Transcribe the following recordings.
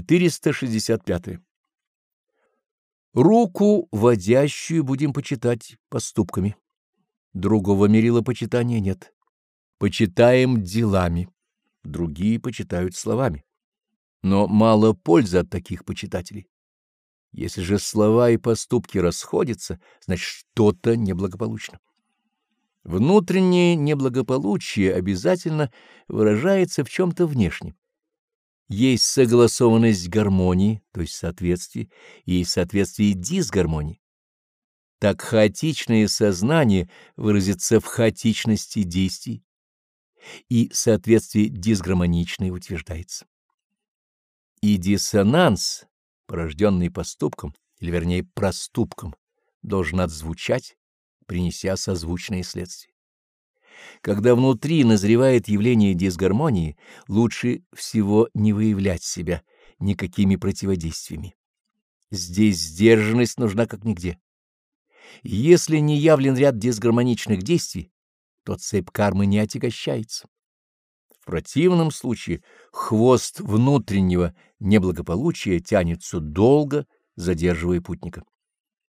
465. Руку водящую будем почитать поступками. Другого мерила почитания нет. Почитаем делами, другие почитают словами. Но мало пользы от таких почитателей. Если же слова и поступки расходятся, значит, что-то неблагополучно. Внутреннее неблагополучие обязательно выражается в чем-то внешнем. Есть согласованность гармонии, то есть соответствие, и соответствие дисгармонии. Так хаотичное сознание выразится в хаотичности действий, и соответствие дисгармоничное утверждается. И диссонанс, порожденный поступком, или вернее проступком, должен отзвучать, принеся созвучные следствия. Когда внутри назревает явление дисгармонии, лучше всего не выявлять себя никакими противодействиями. Здесь сдержанность нужна как нигде. Если не явлен ряд дисгармоничных действий, то цепь кармы не отягощается. В противном случае хвост внутреннего неблагополучия тянется долго, задерживая путника.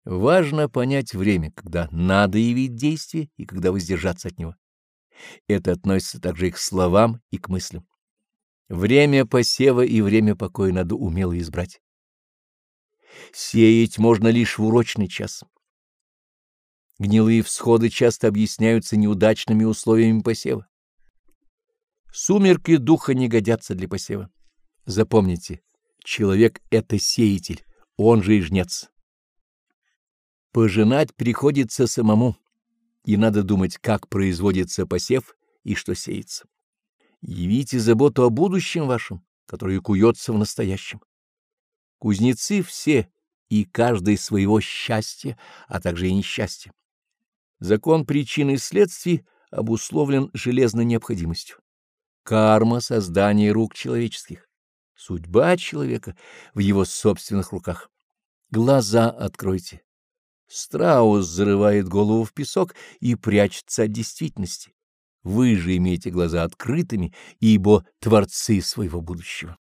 Важно понять время, когда надо явить действие и когда воздержаться от него. Это относится также и к словам, и к мыслям. Время посева и время покоя надо умело избрать. Сеять можно лишь в урочный час. Гнилые всходы часто объясняются неудачными условиями посева. Сумерки духа не годятся для посева. Запомните, человек — это сеятель, он же и жнец. Пожинать приходится самому и надо думать, как производится посев и что сеется. Явите заботу о будущем вашем, которое куется в настоящем. Кузнецы все, и каждый своего счастья, а также и несчастья. Закон причин и следствий обусловлен железной необходимостью. Карма — создание рук человеческих. Судьба человека в его собственных руках. Глаза откройте, Страус зарывает голову в песок и прячется от действительности. Вы же имеете глаза открытыми, ибо творцы своего будущего.